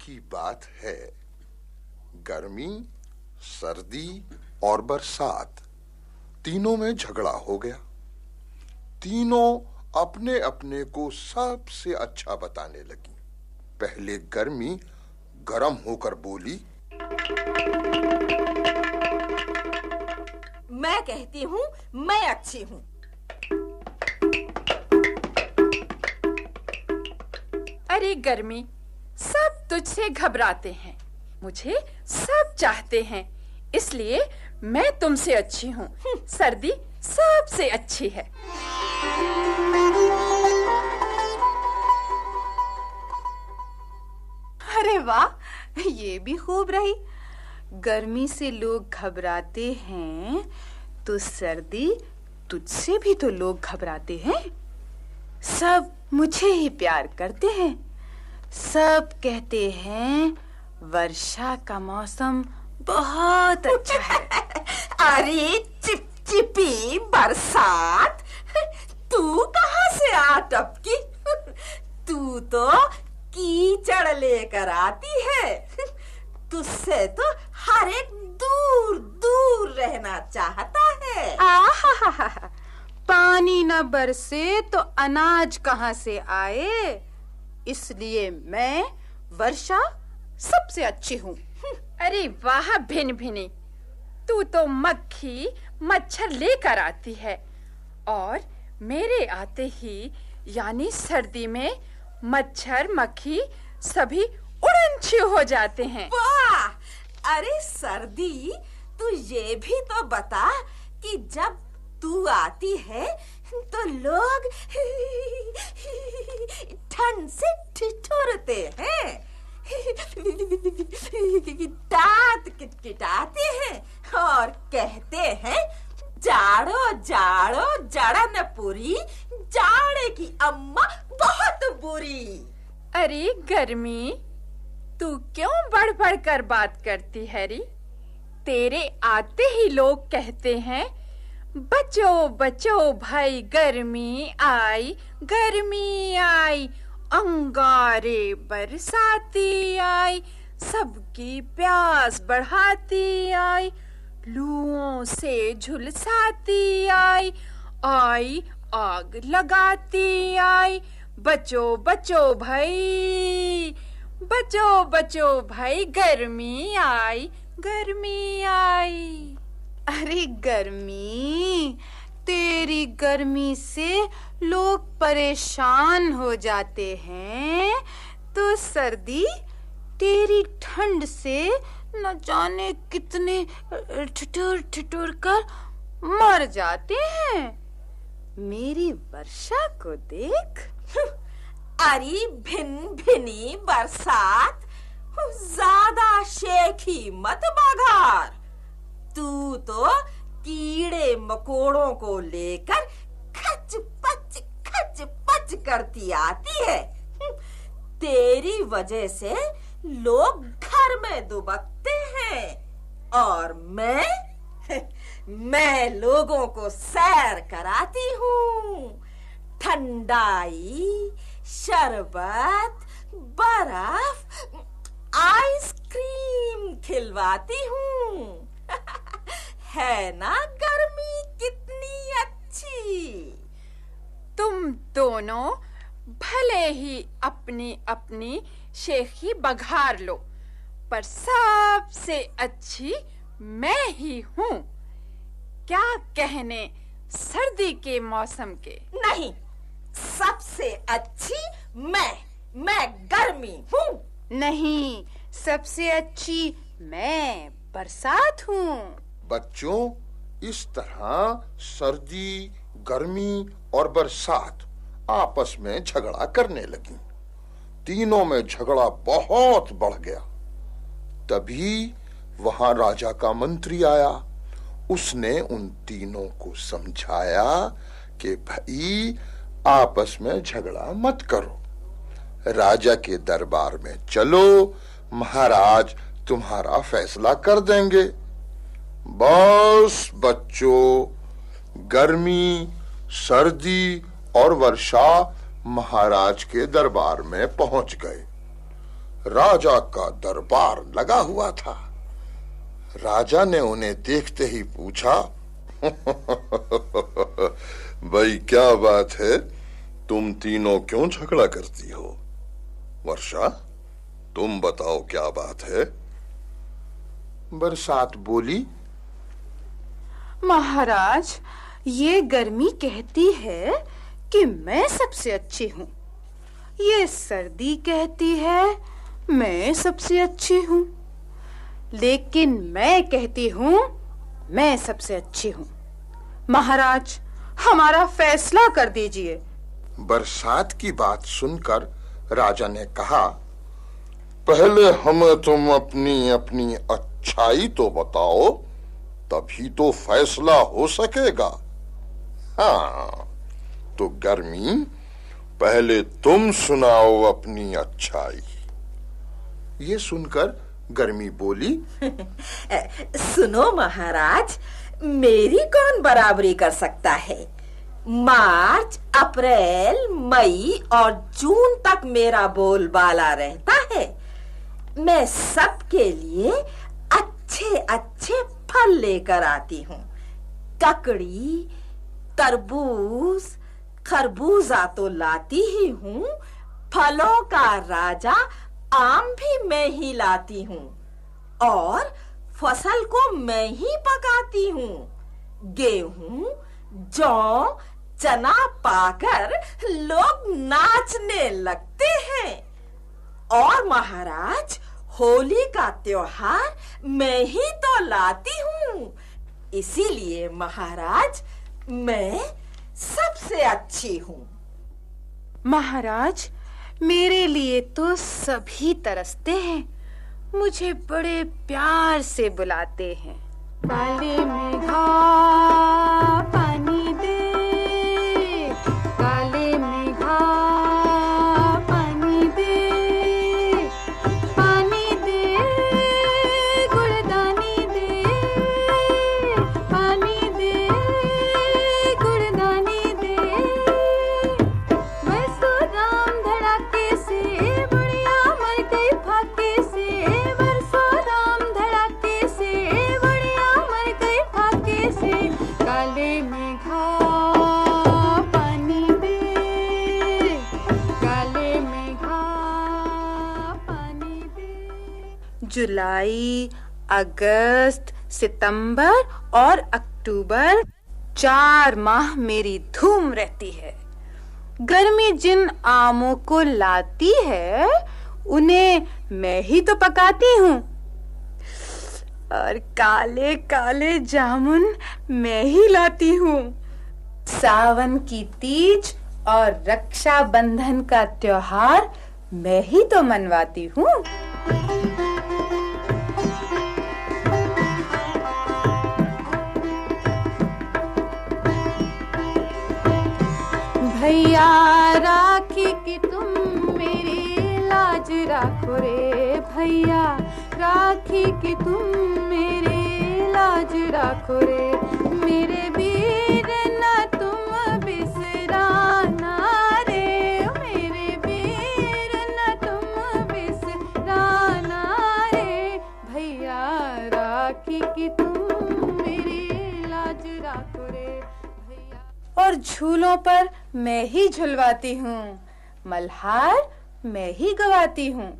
की बात है। गर्मी सर्दी और बरसात तीनों में झगड़ा हो गया। तीनों अपने अपने को सबसे अच्छा बताने लगी। पहले गर्मी गरम होकर बोली मैं कहती हूँ मैं अच्छी हूँ। अरे गर्मी सब तुझसे घबराते हैं। मुझे सब चाहते हैं। इसलिए मैं तुमसे अच्छी हूँ। सर्दी सबसे अच्छी है। अरे वाह, ये भी खूब रही। गर्मी से लोग घबराते हैं तो सर्दी तुझसे भी तो लोग घबराते हैं। सब मुझे ही प्यार करते हैं। सब कहते हैं वर्षा का मौसम बहुत अच्छा है। अरे चिपचिपी बरसात। तू कहाँ से आ टपकी? तू तो कीचड़ लेकर आती है। तुझसे तो हर एक दूर दूर रहना चाहता है। आहा पानी न बरसे तो अनाज कहाँ से आए? इसलिए मैं वर्षा सबसे अच्छी हूँ। अरे वाह भिन भिनी तू तो मक्खी मच्छर लेकर आती है। और मेरे आते ही यानी सर्दी में मच्छर मक्खी सभी उड़नछी हो जाते हैं। वाह! अरे सर्दी तू ये भी तो बता कि जब तू आती है तो लोग ठंड से ठिठुरते हैं। दांत किटकिटाते हैं और कहते हैं, जाड़ो जाड़ो जड़न पूरी जाड़े की अम्मा बहुत बुरी। अरे गर्मी, तू क्यों बढ़ बढ़ कर बात करती है री? तेरे आते ही लोग कहते हैं बचो बचो भाई, गर्मी आई गर्मी आई, अंगारे बरसाती आई, सबकी प्यास बढ़ाती आई, लुओं से झुलसाती आई आई आग लगाती आई, बचो बचो भाई, बचो बचो भाई, गर्मी आई गर्मी आई। अरे गर्मी, तेरी गर्मी से लोग परेशान हो जाते हैं। तो सर्दी तेरी ठंड से न जाने कितने ठिठुर ठिठुर कर मर जाते हैं। मेरी वर्षा को देख। अरे भिन भिनी बरसात, ज़्यादा शेखी मत बघार। तू तो कीड़े मकोड़ों को लेकर खच पच खच पच करती आती है। तेरी वजह से लोग घर में दुबकते हैं और मैं मैं लोगों को सैर कराती हूँ। ठंडाई, शरबत, बर्फ़, आइसक्रीम खिलवाती हूँ। है ना गर्मी? कितनी अच्छी। तुम दोनों भले ही अपनी अपनी शेखी बघार लो पर सबसे अच्छी मैं ही हूँ। क्या कहने सर्दी के मौसम के? नहीं सबसे अच्छी मैं मैं गर्मी हूँ। नहीं सबसे अच्छी मैं बरसात हूँ। बच्चों, इस तरह सर्दी, गर्मी और बरसात आपस में झगड़ा करने लगी। तीनों में झगड़ा बहुत बढ़ गया। तभी वहाँ राजा का मंत्री आया। उसने उन तीनों को समझाया कि भाई, आपस में झगड़ा मत करो। राजा के दरबार में चलो, महाराज तुम्हारा फैसला कर देंगे। बस बच्चों, गर्मी, सर्दी और वर्षा महाराज के दरबार में पहुँच गए। राजा का दरबार लगा हुआ था। राजा ने उन्हें देखते ही पूछा, भाई, क्या बात है? तुम तीनों क्यों झगड़ा करती हो? वर्षा, तुम बताओ क्या बात है? बरसात बोली। महाराज ये गर्मी कहती है कि मैं सबसे अच्छी हूँ। ये सर्दी कहती है मैं सबसे अच्छी हूँ। लेकिन मैं कहती हूँ मैं सबसे अच्छी हूँ। महाराज हमारा फैसला कर दीजिए। बरसात की बात सुनकर राजा ने कहा पहले हमें तुम अपनी अपनी अच्छाई तो बताओ, तभी तो फैसला हो सकेगा। हाँ तो गर्मी, पहले तुम सुनाओ अपनी अच्छाई। ये सुनकर गर्मी बोली, सुनो महाराज, मेरी कौन बराबरी कर सकता है? मार्च, अप्रैल, मई और जून तक मेरा बोलबाला रहता है। मैं सबके लिए अच्छे अच्छे फल लेकर आती हूँ। ककड़ी, तरबूज, खरबूजा तो लाती ही हूँ। फलों का राजा आम भी मैं ही लाती हूँ। और फ़सल को मैं ही पकाती हूँ। गेहूँ, जौ, चना पाकर लोग नाचने लगते हैं। और महाराज होली का त्योहार मैं ही तो लाती हूँ। इसीलिए महाराज, मैं सबसे अच्छी हूँ। महाराज, मेरे लिए तो सभी तरसते हैं। मुझे बड़े प्यार से बुलाते हैं। काले मेघा पानी अगस्त, सितंबर और अक्टूबर चार माह मेरी धूम रहती है। गर्मी जिन आमों को लाती है, उन्हें मैं ही तो पकाती हूँ। और काले काले जामुन मैं ही लाती हूँ। सावन की तीज और रक्षाबंधन का त्योहार मैं ही तो मनवाती हूँ। भैया, राखी की तुम मेरी लाज राखो रे भैया। राखी की तुम मेरी लाज राखो रे। मेरे और झूलों पर मैं ही झुलवाती हूँ, मल्हार मैं ही गवाती हूँ।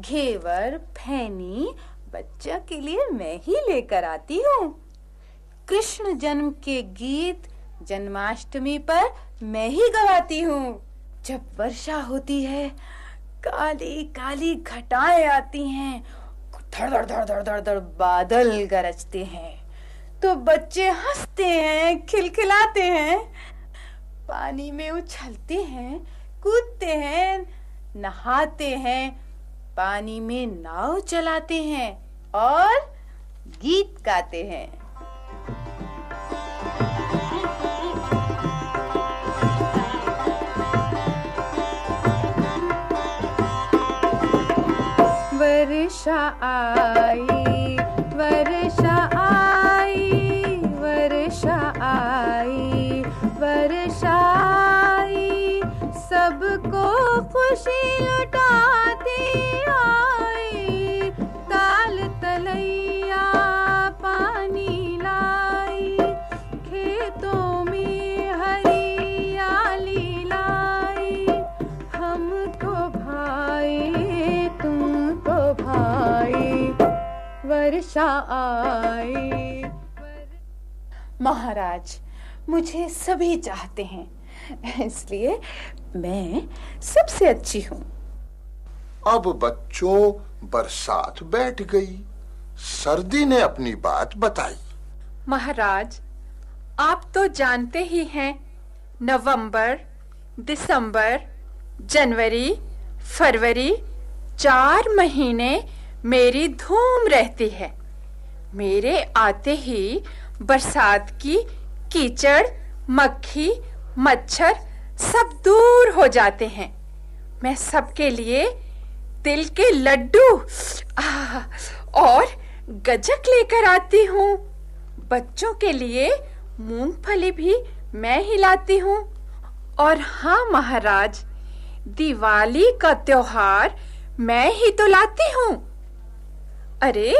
घेवर, फैनी, बच्चा के लिए मैं ही लेकर आती हूँ। कृष्ण जन्म के गीत जन्माष्टमी पर मैं ही गवाती हूँ। जब वर्षा होती है, काली काली घटाएँ आती हैं, धड़ धड़ धड़ धड़ धड़ धड़, बादल गरजते हैं। तो बच्चे हँसते हैं, खिलखिलाते हैं। पानी में उछलते हैं, कूदते हैं, नहाते हैं, पानी में नाव चलाते हैं और गीत गाते हैं। वर्षा आई, वर्षा वर्षा आई महाराज मुझे सभी चाहते हैं इसलिए मैं सबसे अच्छी हूँ। अब बच्चों बरसात बैठ गई। सर्दी ने अपनी बात बताई। महाराज आप तो जानते ही हैं नवंबर दिसंबर जनवरी फरवरी चार महीने मेरी धूम रहती है। मेरे आते ही बरसात की कीचड़ मक्खी मच्छर सब दूर हो जाते हैं। मैं सबके लिए तिल के लड्डू और गजक लेकर आती हूँ। बच्चों के लिए मूंगफली भी मैं ही लाती हूँ। और हाँ महाराज, दिवाली का त्योहार मैं ही तो लाती हूँ। अरे,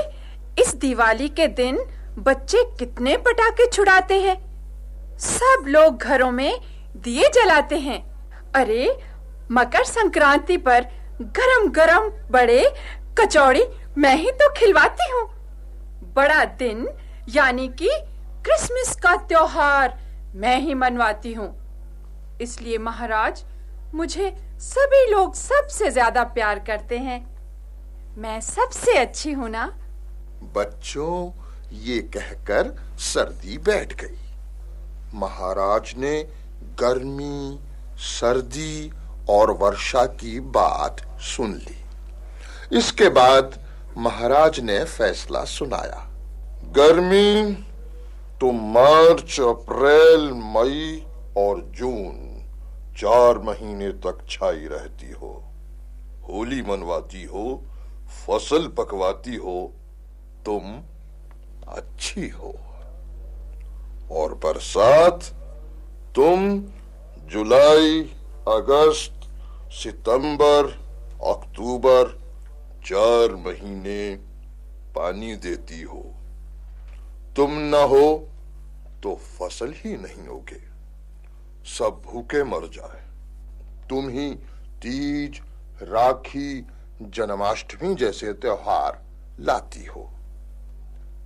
इस दिवाली के दिन बच्चे कितने पटाखे छुड़ाते हैं। सब लोग घरों में दिए जलाते हैं। अरे, मकर संक्रांति पर गरम गरम बड़े कचौड़ी मैं ही तो खिलवाती हूँ। बड़ा दिन, यानी कि क्रिसमस का त्योहार, मैं ही मनवाती हूँ। इसलिए महाराज, मुझे सभी लोग सबसे ज़्यादा प्यार करते हैं। मैं सबसे अच्छी हूँ ना? बच्चों, ये कहकर सर्दी बैठ गई। महाराज ने गर्मी, सर्दी और वर्षा की बात सुन ली। इसके बाद महाराज ने फैसला सुनाया। गर्मी तो मार्च, अप्रैल, मई और जून, चार महीने तक छाई रहती हो। होली मनवाती हो, फ़सल पकवाती हो, तुम अच्छी हो। और बरसात, तुम जुलाई, अगस्त, सितंबर, अक्टूबर, चार महीने पानी देती हो। तुम न हो तो फ़सल ही नहीं होगे। सब भूखे मर जाए। तुम ही तीज, राखी, जन्माष्टमी जैसे त्योहार लाती हो।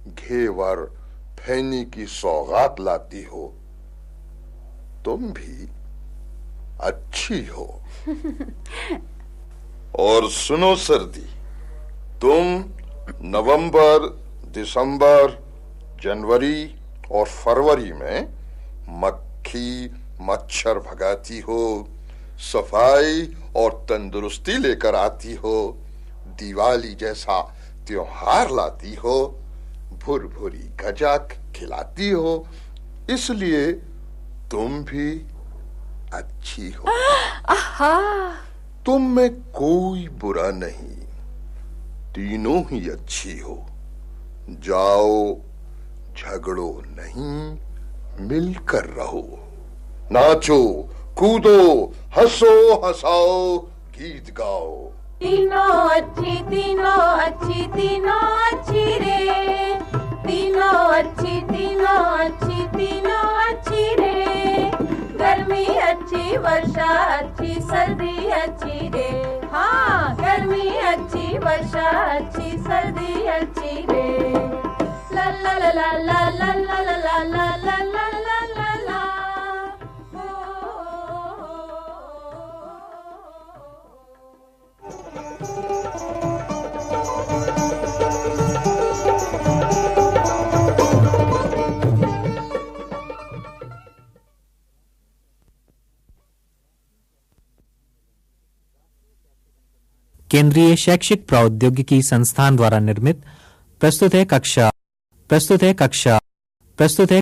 घेवर फैनी की सौगात लाती हो तुम भी अच्छी हो। और सुनो सर्दी तुम नवंबर दिसंबर जनवरी और फरवरी में मक्खी मच्छर भगाती हो सफ़ाई और तंदुरुस्ती लेकर आती हो दिवाली जैसा त्योहार लाती हो भुर भुरी गजक खिलाती हो इसलिए तुम भी अच्छी हो। आहा। तुम में कोई बुरा नहीं तीनों ही अच्छी हो। जाओ झगड़ो नहीं मिलकर रहो। नाचो कूदो हंसो हंसाओ गीत गाओ। तीनों अच्छी तीनों अच्छी तीनों अच्छी रे। तीनों अच्छी तीनों अच्छी तीनों अच्छी रे गर्मी अच्छी वर्षा अच्छी सर्दी अच्छी रे हाँ गर्मी अच्छी वर्षा अच्छी सर्दी अच्छी रे ला ला ला ला ला ला ला ला ला केंद्रीय शैक्षिक प्रौद्योगिकी संस्थान द्वारा निर्मित। प्रस्तुत है कक्षा। प्रस्तुत है कक्षा। प्रस्तुत है